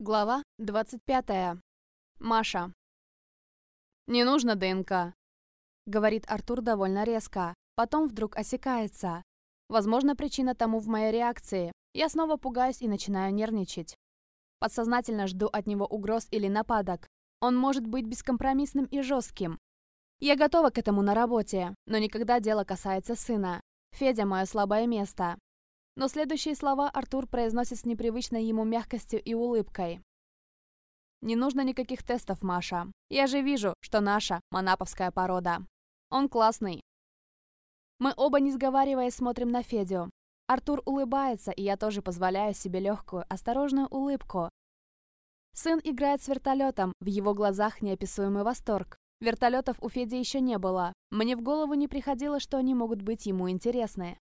Глава 25. Маша. «Не нужно ДНК», — говорит Артур довольно резко. Потом вдруг осекается. Возможно, причина тому в моей реакции. Я снова пугаюсь и начинаю нервничать. Подсознательно жду от него угроз или нападок. Он может быть бескомпромиссным и жестким. Я готова к этому на работе, но никогда дело касается сына. Федя – мое слабое место. Но следующие слова Артур произносит с непривычной ему мягкостью и улыбкой. «Не нужно никаких тестов, Маша. Я же вижу, что наша манаповская порода. Он классный». Мы оба, не сговариваясь, смотрим на Федю. Артур улыбается, и я тоже позволяю себе легкую, осторожную улыбку. Сын играет с вертолетом, в его глазах неописуемый восторг. Вертолетов у Феди еще не было. Мне в голову не приходило, что они могут быть ему интересны.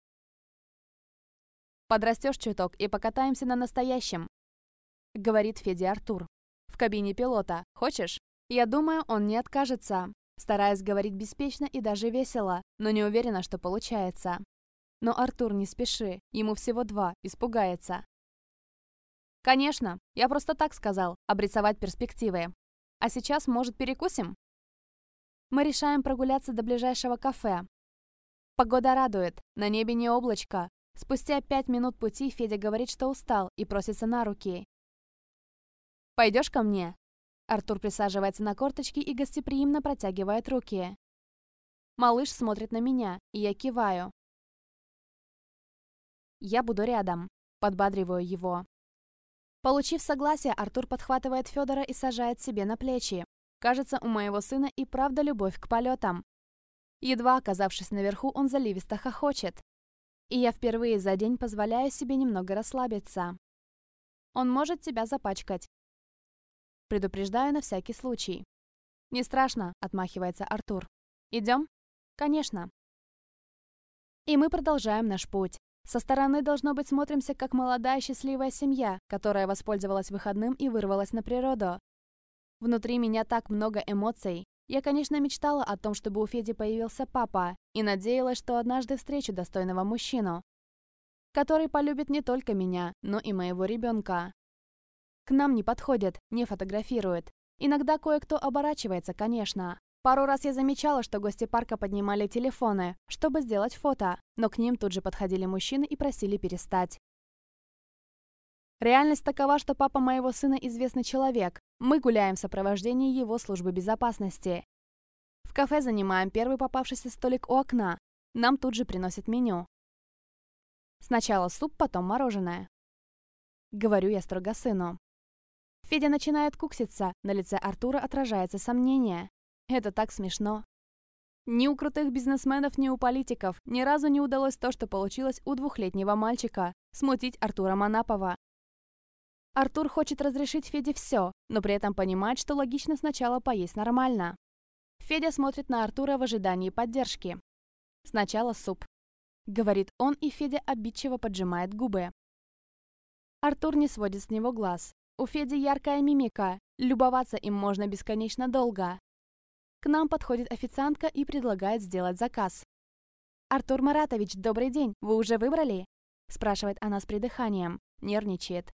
Подрастешь чуток и покатаемся на настоящем», — говорит Федя Артур. «В кабине пилота. Хочешь?» Я думаю, он не откажется. Стараюсь говорить беспечно и даже весело, но не уверена, что получается. Но Артур, не спеши, ему всего два, испугается. «Конечно, я просто так сказал, обрисовать перспективы. А сейчас, может, перекусим?» Мы решаем прогуляться до ближайшего кафе. Погода радует, на небе не облачко, Спустя пять минут пути Федя говорит, что устал и просится на руки. «Пойдешь ко мне?» Артур присаживается на корточки и гостеприимно протягивает руки. Малыш смотрит на меня, и я киваю. «Я буду рядом», — подбадриваю его. Получив согласие, Артур подхватывает Федора и сажает себе на плечи. Кажется, у моего сына и правда любовь к полетам. Едва оказавшись наверху, он заливисто хохочет и я впервые за день позволяю себе немного расслабиться. Он может тебя запачкать. Предупреждаю на всякий случай. «Не страшно», — отмахивается Артур. «Идем?» «Конечно». И мы продолжаем наш путь. Со стороны, должно быть, смотримся как молодая счастливая семья, которая воспользовалась выходным и вырвалась на природу. Внутри меня так много эмоций, я, конечно, мечтала о том, чтобы у Феди появился папа, и надеялась, что однажды встречу достойного мужчину, который полюбит не только меня, но и моего ребенка. К нам не подходят, не фотографируют. Иногда кое-кто оборачивается, конечно. Пару раз я замечала, что гости парка поднимали телефоны, чтобы сделать фото, но к ним тут же подходили мужчины и просили перестать. Реальность такова, что папа моего сына известный человек. Мы гуляем в сопровождении его службы безопасности. В кафе занимаем первый попавшийся столик у окна. Нам тут же приносят меню. Сначала суп, потом мороженое. Говорю я строго сыну. Федя начинает кукситься, на лице Артура отражается сомнение. Это так смешно. Ни у крутых бизнесменов, ни у политиков ни разу не удалось то, что получилось у двухлетнего мальчика – смутить Артура Манапова. Артур хочет разрешить Феде все, но при этом понимает, что логично сначала поесть нормально. Федя смотрит на Артура в ожидании поддержки. «Сначала суп», — говорит он, и Федя обидчиво поджимает губы. Артур не сводит с него глаз. У Феди яркая мимика, любоваться им можно бесконечно долго. К нам подходит официантка и предлагает сделать заказ. «Артур Маратович, добрый день, вы уже выбрали?» спрашивает она с придыханием, нервничает.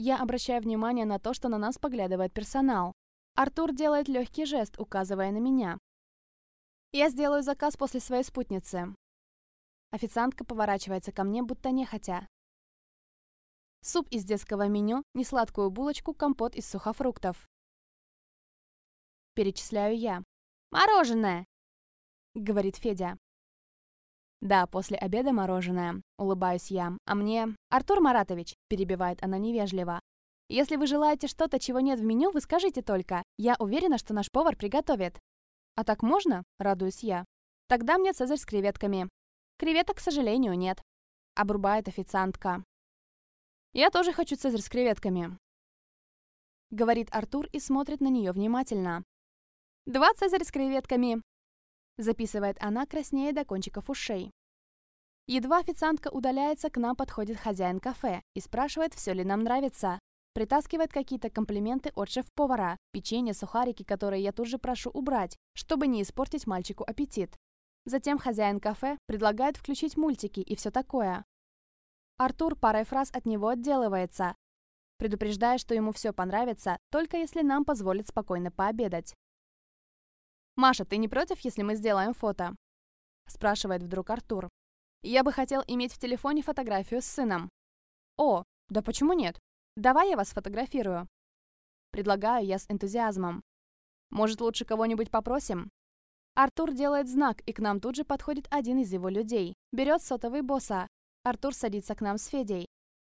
Я обращаю внимание на то, что на нас поглядывает персонал. Артур делает легкий жест, указывая на меня. Я сделаю заказ после своей спутницы. Официантка поворачивается ко мне, будто нехотя. Суп из детского меню, несладкую булочку, компот из сухофруктов. Перечисляю я. «Мороженое!» — говорит Федя. «Да, после обеда мороженое», — улыбаюсь я. «А мне...» «Артур Маратович», — перебивает она невежливо. «Если вы желаете что-то, чего нет в меню, вы скажите только. Я уверена, что наш повар приготовит». «А так можно?» — радуюсь я. «Тогда мне цезарь с креветками». «Креветок, к сожалению, нет», — обрубает официантка. «Я тоже хочу цезарь с креветками», — говорит Артур и смотрит на нее внимательно. «Два цезарь с креветками», записывает она, краснея до кончиков ушей. Едва официантка удаляется, к нам подходит хозяин кафе и спрашивает, все ли нам нравится. Притаскивает какие-то комплименты от шеф-повара, печенье, сухарики, которые я тут же прошу убрать, чтобы не испортить мальчику аппетит. Затем хозяин кафе предлагает включить мультики и все такое. Артур парой фраз от него отделывается. предупреждая, что ему все понравится, только если нам позволят спокойно пообедать. «Маша, ты не против, если мы сделаем фото?» спрашивает вдруг Артур. «Я бы хотел иметь в телефоне фотографию с сыном». «О, да почему нет? Давай я вас фотографирую». Предлагаю я с энтузиазмом. «Может, лучше кого-нибудь попросим?» Артур делает знак, и к нам тут же подходит один из его людей. Берет сотовый босса. Артур садится к нам с Федей.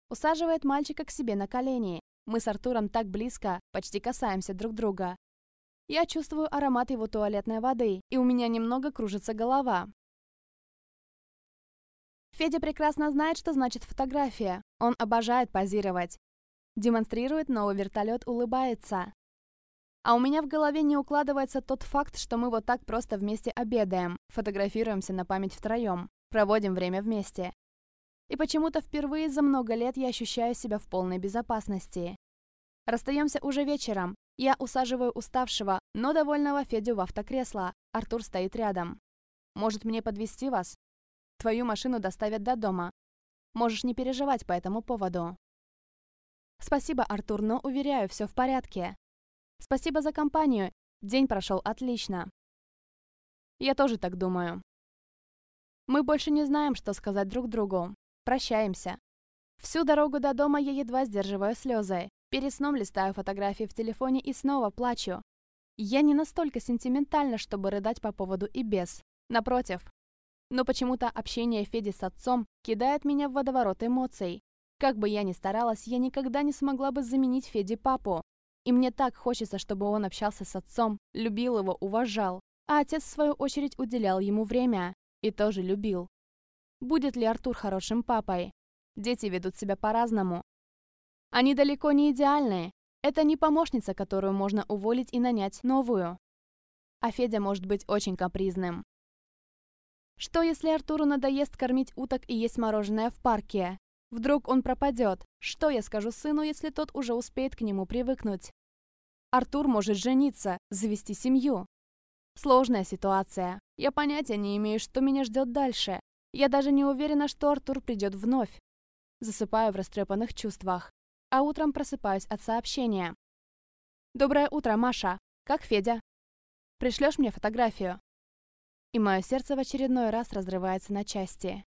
Усаживает мальчика к себе на колени. Мы с Артуром так близко, почти касаемся друг друга. Я чувствую аромат его туалетной воды, и у меня немного кружится голова. Федя прекрасно знает, что значит фотография. Он обожает позировать. Демонстрирует новый вертолет, улыбается. А у меня в голове не укладывается тот факт, что мы вот так просто вместе обедаем, фотографируемся на память втроем, проводим время вместе. И почему-то впервые за много лет я ощущаю себя в полной безопасности. Расстаемся уже вечером. Я усаживаю уставшего, но довольного Федю в автокресло. Артур стоит рядом. «Может, мне подвести вас? Твою машину доставят до дома. Можешь не переживать по этому поводу». «Спасибо, Артур, но, уверяю, все в порядке. Спасибо за компанию. День прошел отлично. Я тоже так думаю. Мы больше не знаем, что сказать друг другу. Прощаемся. Всю дорогу до дома я едва сдерживаю слезы. Перед сном листаю фотографии в телефоне и снова плачу. Я не настолько сентиментальна, чтобы рыдать по поводу и без. Напротив. Но почему-то общение Феди с отцом кидает меня в водоворот эмоций. Как бы я ни старалась, я никогда не смогла бы заменить Феди папу. И мне так хочется, чтобы он общался с отцом, любил его, уважал. А отец, в свою очередь, уделял ему время. И тоже любил. Будет ли Артур хорошим папой? Дети ведут себя по-разному. Они далеко не идеальные. Это не помощница, которую можно уволить и нанять новую. А Федя может быть очень капризным. Что если Артуру надоест кормить уток и есть мороженое в парке? Вдруг он пропадет. Что я скажу сыну, если тот уже успеет к нему привыкнуть? Артур может жениться, завести семью. Сложная ситуация. Я понятия не имею, что меня ждет дальше. Я даже не уверена, что Артур придет вновь. Засыпаю в растрепанных чувствах. А утром просыпаюсь от сообщения. «Доброе утро, Маша. Как Федя? Пришлешь мне фотографию?» И мое сердце в очередной раз разрывается на части.